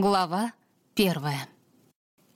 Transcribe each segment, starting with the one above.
Глава первая.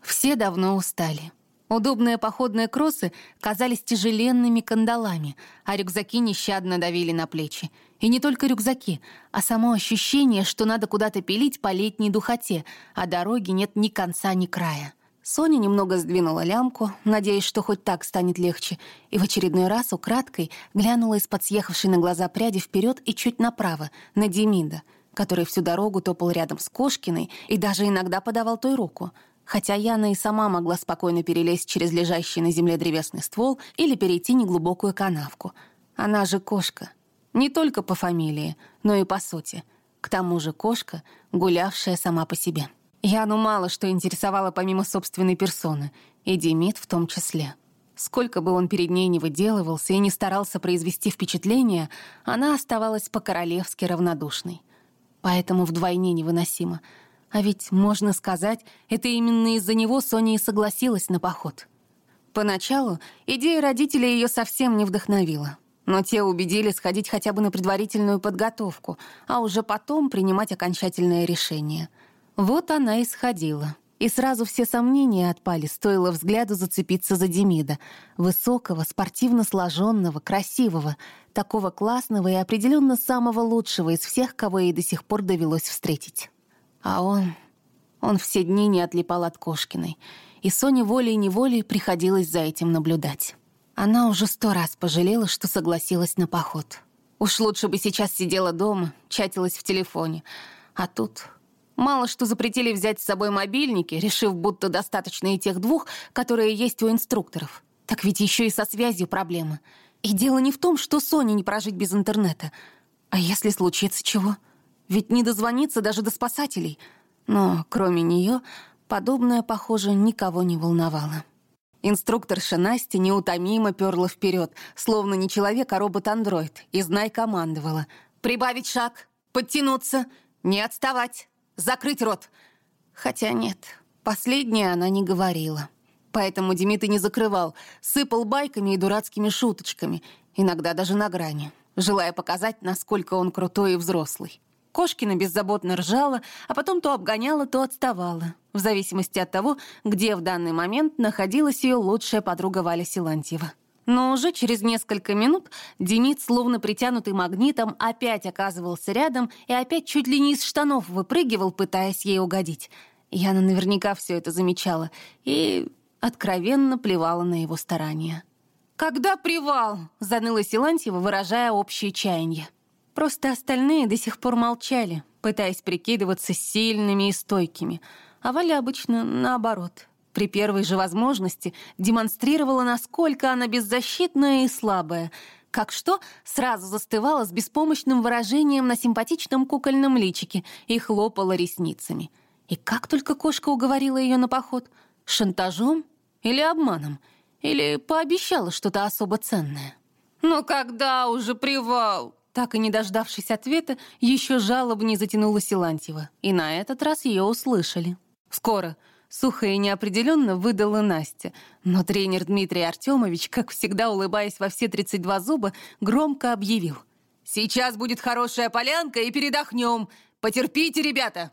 Все давно устали. Удобные походные кроссы казались тяжеленными кандалами, а рюкзаки нещадно давили на плечи. И не только рюкзаки, а само ощущение, что надо куда-то пилить по летней духоте, а дороги нет ни конца, ни края. Соня немного сдвинула лямку, надеясь, что хоть так станет легче, и в очередной раз украдкой глянула из-под съехавшей на глаза пряди вперед и чуть направо, на Демида — который всю дорогу топал рядом с Кошкиной и даже иногда подавал той руку. Хотя Яна и сама могла спокойно перелезть через лежащий на земле древесный ствол или перейти неглубокую канавку. Она же кошка. Не только по фамилии, но и по сути. К тому же кошка, гулявшая сама по себе. Яну мало что интересовало помимо собственной персоны, и Демид в том числе. Сколько бы он перед ней не выделывался и не старался произвести впечатление, она оставалась по-королевски равнодушной поэтому вдвойне невыносимо. А ведь, можно сказать, это именно из-за него Соня и согласилась на поход. Поначалу идея родителей ее совсем не вдохновила. Но те убедили сходить хотя бы на предварительную подготовку, а уже потом принимать окончательное решение. Вот она и сходила. И сразу все сомнения отпали, стоило взгляду зацепиться за Демида. Высокого, спортивно сложенного, красивого, такого классного и определенно самого лучшего из всех, кого ей до сих пор довелось встретить. А он... Он все дни не отлипал от Кошкиной, и Соне волей-неволей приходилось за этим наблюдать. Она уже сто раз пожалела, что согласилась на поход. Уж лучше бы сейчас сидела дома, чатилась в телефоне. А тут Мало что запретили взять с собой мобильники, решив, будто достаточно и тех двух, которые есть у инструкторов. Так ведь еще и со связью проблемы. И дело не в том, что Соне не прожить без интернета. А если случится чего? Ведь не дозвониться даже до спасателей. Но кроме нее, подобное, похоже, никого не волновало. Инструкторша Настя неутомимо перла вперед, словно не человек, а робот-андроид, и знай командовала. «Прибавить шаг! Подтянуться! Не отставать!» Закрыть рот!» Хотя нет, последнее она не говорила. Поэтому Демид и не закрывал, сыпал байками и дурацкими шуточками, иногда даже на грани, желая показать, насколько он крутой и взрослый. Кошкина беззаботно ржала, а потом то обгоняла, то отставала, в зависимости от того, где в данный момент находилась ее лучшая подруга Валя Силантьева. Но уже через несколько минут Демид, словно притянутый магнитом, опять оказывался рядом и опять чуть ли не из штанов выпрыгивал, пытаясь ей угодить. Яна наверняка все это замечала и откровенно плевала на его старания. «Когда привал?» — заныла Силантьева, выражая общее чаяние. Просто остальные до сих пор молчали, пытаясь прикидываться сильными и стойкими, а Валя обычно наоборот — при первой же возможности демонстрировала, насколько она беззащитная и слабая, как что сразу застывала с беспомощным выражением на симпатичном кукольном личике и хлопала ресницами. И как только кошка уговорила ее на поход? Шантажом или обманом? Или пообещала что-то особо ценное? «Но когда уже привал?» Так и не дождавшись ответа, еще жалобнее затянула Силантьева. И на этот раз ее услышали. «Скоро. Сухо и неопределенно выдала Настя. Но тренер Дмитрий Артемович, как всегда улыбаясь во все 32 зуба, громко объявил. «Сейчас будет хорошая полянка и передохнем. Потерпите, ребята!»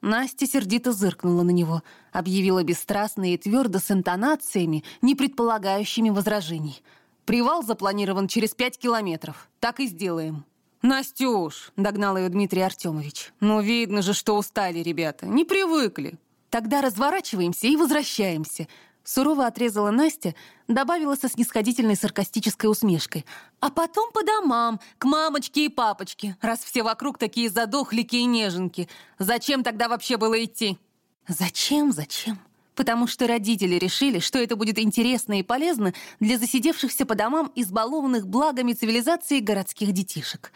Настя сердито зыркнула на него, объявила бесстрастно и твердо с интонациями, не предполагающими возражений. «Привал запланирован через пять километров. Так и сделаем». «Настюш!» — догнал ее Дмитрий Артемович. «Ну, видно же, что устали ребята. Не привыкли. «Тогда разворачиваемся и возвращаемся», — сурово отрезала Настя, добавила со снисходительной саркастической усмешкой. «А потом по домам, к мамочке и папочке, раз все вокруг такие задохлики и неженки. Зачем тогда вообще было идти?» «Зачем, зачем?» потому что родители решили, что это будет интересно и полезно для засидевшихся по домам избалованных благами цивилизации городских детишек.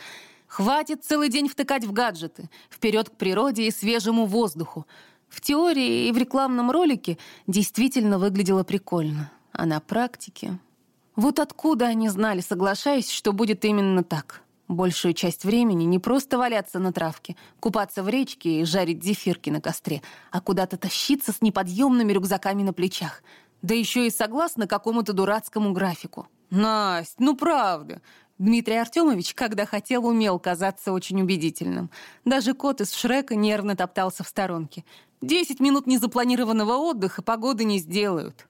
Хватит целый день втыкать в гаджеты, вперед к природе и свежему воздуху. В теории и в рекламном ролике действительно выглядело прикольно, а на практике... Вот откуда они знали, соглашаясь, что будет именно так? Большую часть времени не просто валяться на травке, купаться в речке и жарить зефирки на костре, а куда-то тащиться с неподъемными рюкзаками на плечах. Да еще и согласно какому-то дурацкому графику. «Насть, ну правда, Дмитрий Артемович, когда хотел, умел казаться очень убедительным. Даже кот из Шрека нервно топтался в сторонке. Десять минут незапланированного отдыха погоды не сделают.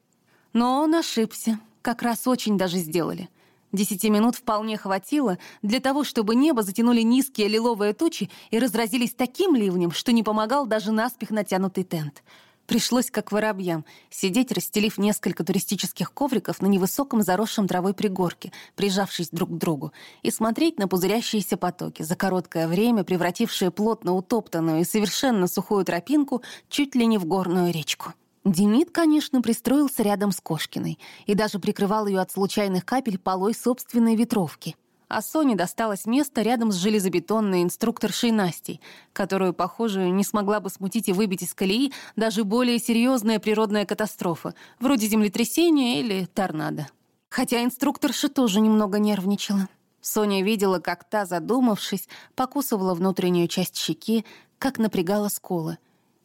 Но он ошибся. Как раз очень даже сделали. Десяти минут вполне хватило для того, чтобы небо затянули низкие лиловые тучи и разразились таким ливнем, что не помогал даже наспех натянутый тент — Пришлось, как воробьям, сидеть, расстелив несколько туристических ковриков на невысоком заросшем травой пригорке, прижавшись друг к другу, и смотреть на пузырящиеся потоки, за короткое время превратившие плотно утоптанную и совершенно сухую тропинку чуть ли не в горную речку. Демид, конечно, пристроился рядом с Кошкиной и даже прикрывал ее от случайных капель полой собственной ветровки — а Соне досталось место рядом с железобетонной инструкторшей Настей, которую, похоже, не смогла бы смутить и выбить из колеи даже более серьезная природная катастрофа, вроде землетрясения или торнадо. Хотя инструкторша тоже немного нервничала. Соня видела, как та, задумавшись, покусывала внутреннюю часть щеки, как напрягала скулы.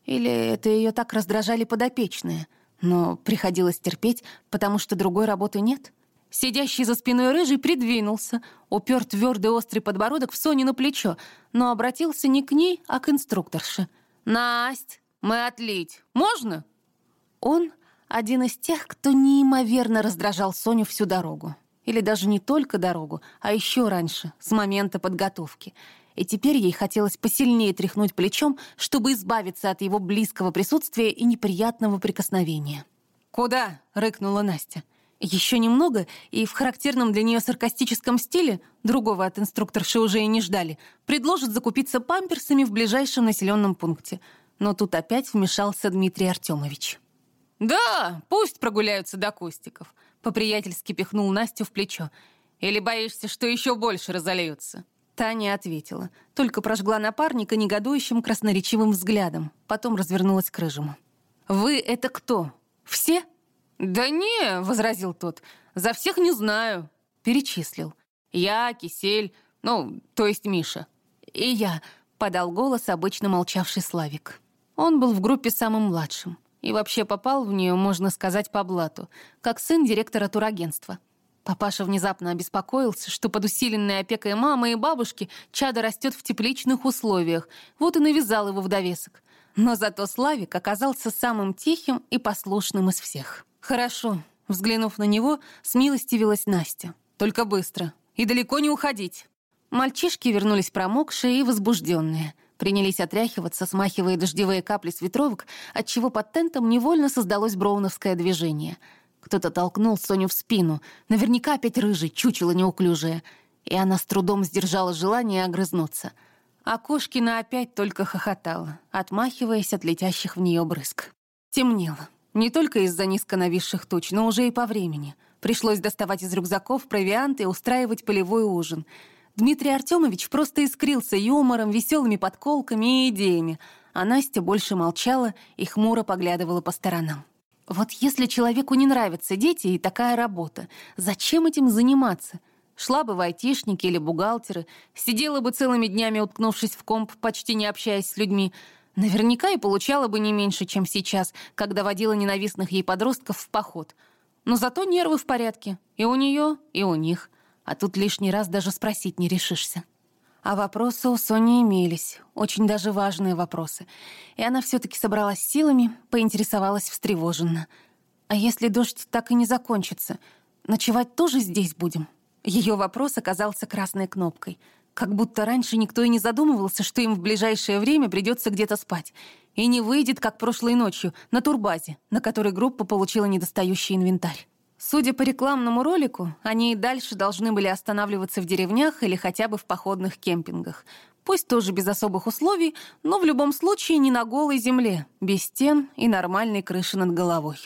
Или это ее так раздражали подопечные, но приходилось терпеть, потому что другой работы нет — Сидящий за спиной рыжий придвинулся, упер твердый острый подбородок в Соне на плечо, но обратился не к ней, а к инструкторше. «Насть, мы отлить. Можно?» Он — один из тех, кто неимоверно раздражал Соню всю дорогу. Или даже не только дорогу, а еще раньше, с момента подготовки. И теперь ей хотелось посильнее тряхнуть плечом, чтобы избавиться от его близкого присутствия и неприятного прикосновения. «Куда?» — рыкнула Настя. Еще немного, и в характерном для нее саркастическом стиле, другого от инструкторши уже и не ждали, предложат закупиться памперсами в ближайшем населенном пункте. Но тут опять вмешался Дмитрий Артемович. «Да, пусть прогуляются до кустиков», — по-приятельски пихнул Настю в плечо. «Или боишься, что еще больше разольются?» Таня ответила, только прожгла напарника негодующим красноречивым взглядом, потом развернулась к Рыжему. «Вы — это кто? Все?» «Да не», — возразил тот, — «за всех не знаю». Перечислил. «Я, Кисель, ну, то есть Миша». «И я», — подал голос обычно молчавший Славик. Он был в группе самым младшим и вообще попал в нее, можно сказать, по блату, как сын директора турагентства. Папаша внезапно обеспокоился, что под усиленной опекой мамы и бабушки чадо растет в тепличных условиях, вот и навязал его в довесок. Но зато Славик оказался самым тихим и послушным из всех. «Хорошо», — взглянув на него, смилостивилась Настя. «Только быстро. И далеко не уходить». Мальчишки вернулись промокшие и возбужденные. Принялись отряхиваться, смахивая дождевые капли с ветровок, отчего под тентом невольно создалось броуновское движение. Кто-то толкнул Соню в спину. Наверняка опять рыжий, чучело неуклюжее. И она с трудом сдержала желание огрызнуться. А Кошкина опять только хохотала, отмахиваясь от летящих в нее брызг. Темнело. Не только из-за низко нависших туч, но уже и по времени. Пришлось доставать из рюкзаков провиант и устраивать полевой ужин. Дмитрий Артемович просто искрился юмором, веселыми подколками и идеями, а Настя больше молчала и хмуро поглядывала по сторонам. Вот если человеку не нравятся дети и такая работа, зачем этим заниматься? Шла бы в айтишники или бухгалтеры, сидела бы целыми днями, уткнувшись в комп, почти не общаясь с людьми — Наверняка и получала бы не меньше, чем сейчас, когда водила ненавистных ей подростков в поход. Но зато нервы в порядке. И у нее, и у них. А тут лишний раз даже спросить не решишься. А вопросы у Сони имелись, очень даже важные вопросы. И она все-таки собралась силами, поинтересовалась встревоженно. «А если дождь так и не закончится, ночевать тоже здесь будем?» Ее вопрос оказался красной кнопкой — как будто раньше никто и не задумывался, что им в ближайшее время придется где-то спать. И не выйдет, как прошлой ночью, на турбазе, на которой группа получила недостающий инвентарь. Судя по рекламному ролику, они и дальше должны были останавливаться в деревнях или хотя бы в походных кемпингах. Пусть тоже без особых условий, но в любом случае не на голой земле, без стен и нормальной крыши над головой.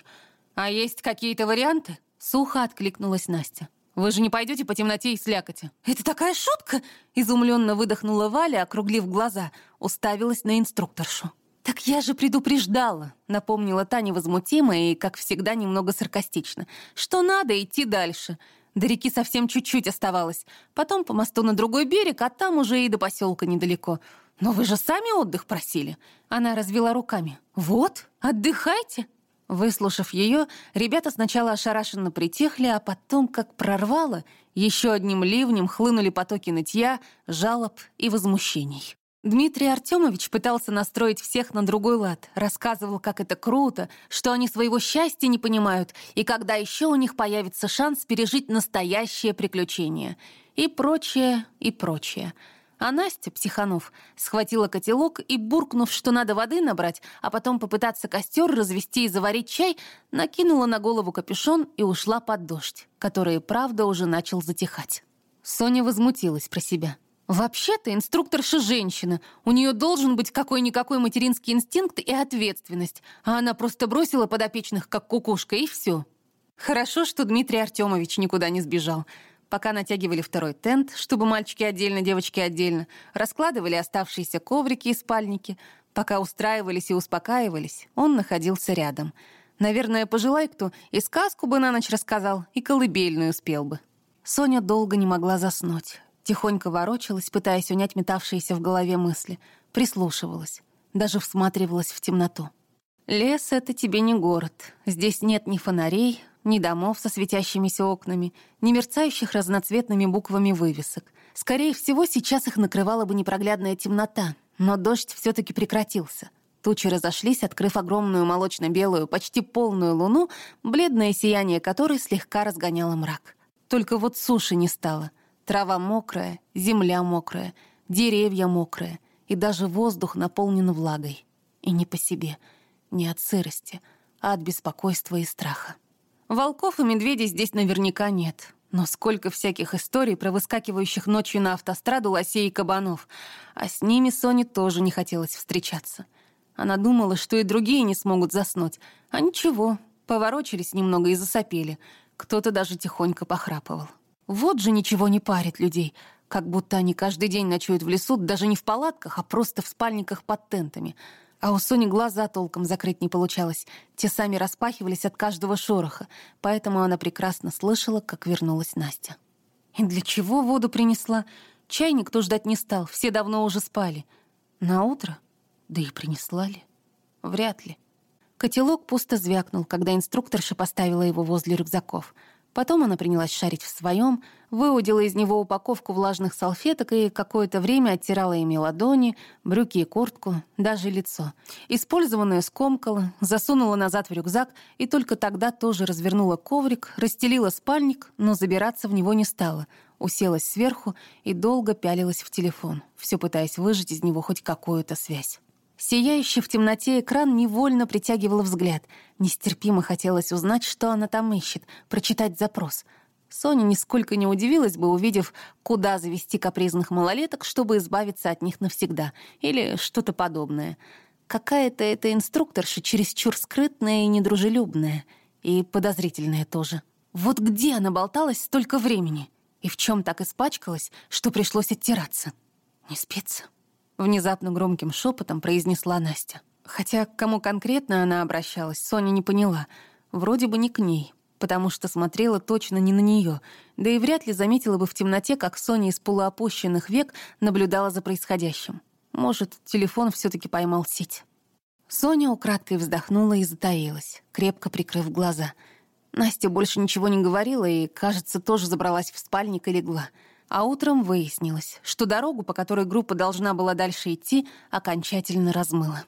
«А есть какие-то варианты?» — сухо откликнулась Настя. Вы же не пойдете по темноте и слякоти?» «Это такая шутка!» — изумленно выдохнула Валя, округлив глаза, уставилась на инструкторшу. «Так я же предупреждала», — напомнила Таня возмутимо и, как всегда, немного саркастично, «что надо идти дальше. До реки совсем чуть-чуть оставалось. Потом по мосту на другой берег, а там уже и до поселка недалеко. Но вы же сами отдых просили». Она развела руками. «Вот, отдыхайте». Выслушав ее, ребята сначала ошарашенно притихли, а потом, как прорвало, еще одним ливнем хлынули потоки нытья, жалоб и возмущений. Дмитрий Артемович пытался настроить всех на другой лад, рассказывал, как это круто, что они своего счастья не понимают и когда еще у них появится шанс пережить настоящее приключение. И прочее, и прочее — а Настя, психанов, схватила котелок и, буркнув, что надо воды набрать, а потом попытаться костер развести и заварить чай, накинула на голову капюшон и ушла под дождь, который, правда, уже начал затихать. Соня возмутилась про себя. «Вообще-то инструкторша женщина. У нее должен быть какой-никакой материнский инстинкт и ответственность, а она просто бросила подопечных, как кукушка, и все. Хорошо, что Дмитрий Артемович никуда не сбежал. Пока натягивали второй тент, чтобы мальчики отдельно, девочки отдельно, раскладывали оставшиеся коврики и спальники, пока устраивались и успокаивались, он находился рядом. Наверное, пожелай кто, и сказку бы на ночь рассказал, и колыбельную успел бы. Соня долго не могла заснуть. Тихонько ворочалась, пытаясь унять метавшиеся в голове мысли. Прислушивалась. Даже всматривалась в темноту. Лес — это тебе не город. Здесь нет ни фонарей, ни домов со светящимися окнами, ни мерцающих разноцветными буквами вывесок. Скорее всего, сейчас их накрывала бы непроглядная темнота, но дождь все-таки прекратился. Тучи разошлись, открыв огромную молочно-белую, почти полную луну, бледное сияние которой слегка разгоняло мрак. Только вот суши не стало. Трава мокрая, земля мокрая, деревья мокрые, и даже воздух наполнен влагой. И не по себе, не от сырости, а от беспокойства и страха. Волков и медведей здесь наверняка нет. Но сколько всяких историй про выскакивающих ночью на автостраду лосей и кабанов. А с ними Соне тоже не хотелось встречаться. Она думала, что и другие не смогут заснуть. А ничего, поворочились немного и засопели. Кто-то даже тихонько похрапывал. Вот же ничего не парит людей, как будто они каждый день ночуют в лесу, даже не в палатках, а просто в спальниках под тентами — а у Сони глаза толком закрыть не получалось. Те сами распахивались от каждого шороха, поэтому она прекрасно слышала, как вернулась Настя. И для чего воду принесла? Чай никто ждать не стал, все давно уже спали. На утро? Да и принесла ли? Вряд ли. Котелок пусто звякнул, когда инструкторша поставила его возле рюкзаков — Потом она принялась шарить в своем, выудила из него упаковку влажных салфеток и какое-то время оттирала ими ладони, брюки и куртку, даже лицо. Использованное скомкала, засунула назад в рюкзак и только тогда тоже развернула коврик, расстелила спальник, но забираться в него не стала. Уселась сверху и долго пялилась в телефон, все пытаясь выжать из него хоть какую-то связь. Сияющий в темноте экран невольно притягивал взгляд. Нестерпимо хотелось узнать, что она там ищет, прочитать запрос. Соня нисколько не удивилась бы, увидев, куда завести капризных малолеток, чтобы избавиться от них навсегда, или что-то подобное. Какая-то эта инструкторша чересчур скрытная и недружелюбная, и подозрительная тоже. Вот где она болталась столько времени? И в чем так испачкалась, что пришлось оттираться? Не спится? Внезапно громким шепотом произнесла Настя. Хотя к кому конкретно она обращалась, Соня не поняла. Вроде бы не к ней, потому что смотрела точно не на нее, да и вряд ли заметила бы в темноте, как Соня из полуопущенных век наблюдала за происходящим. Может, телефон все таки поймал сеть. Соня украдкой вздохнула и затаилась, крепко прикрыв глаза. Настя больше ничего не говорила и, кажется, тоже забралась в спальник и легла — а утром выяснилось, что дорогу, по которой группа должна была дальше идти, окончательно размыло.